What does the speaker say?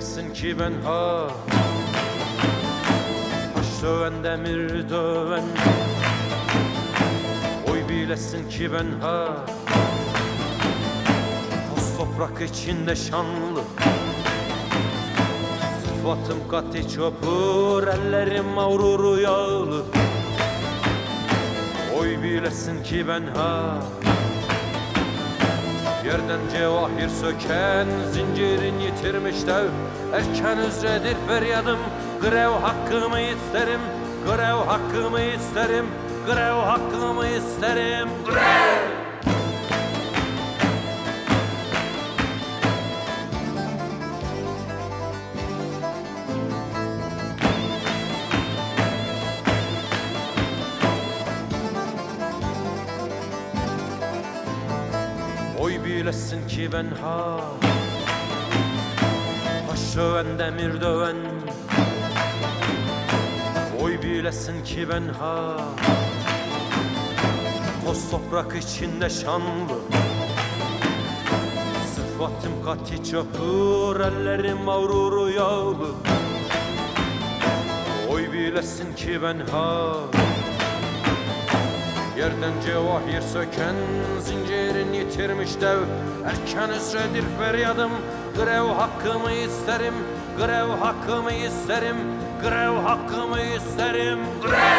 bilesin ki ben ha. Taş döven demir döven. Oy bilesin ki ben ha. Toz toprak içinde şanlı. Sıfatım katı çopur Ellerim mağruru yağlı. Oy bilesin ki ben ha Yerden cevahir söken Zincirin yitirmiş dev. Erken üzredir feryadım Grev hakkımı isterim. Grev hakkımı isterim Grev hakkımı isterim. Grev Oy bilesin ki ben ha. Taş döven demir döven. Oy bilesin ki ben ha. Toz toprak içinde şanlı. Sıfatım katı çöpür Ellerim mağruru yağlı. Oy bilesin ki ben ha Yerden cevahir söken zincirin yitirmiş dev. Erken üsredir feryadım Grev hakkımı isterim. Grev hakkımı isterim Grev hakkımı isterim. Grev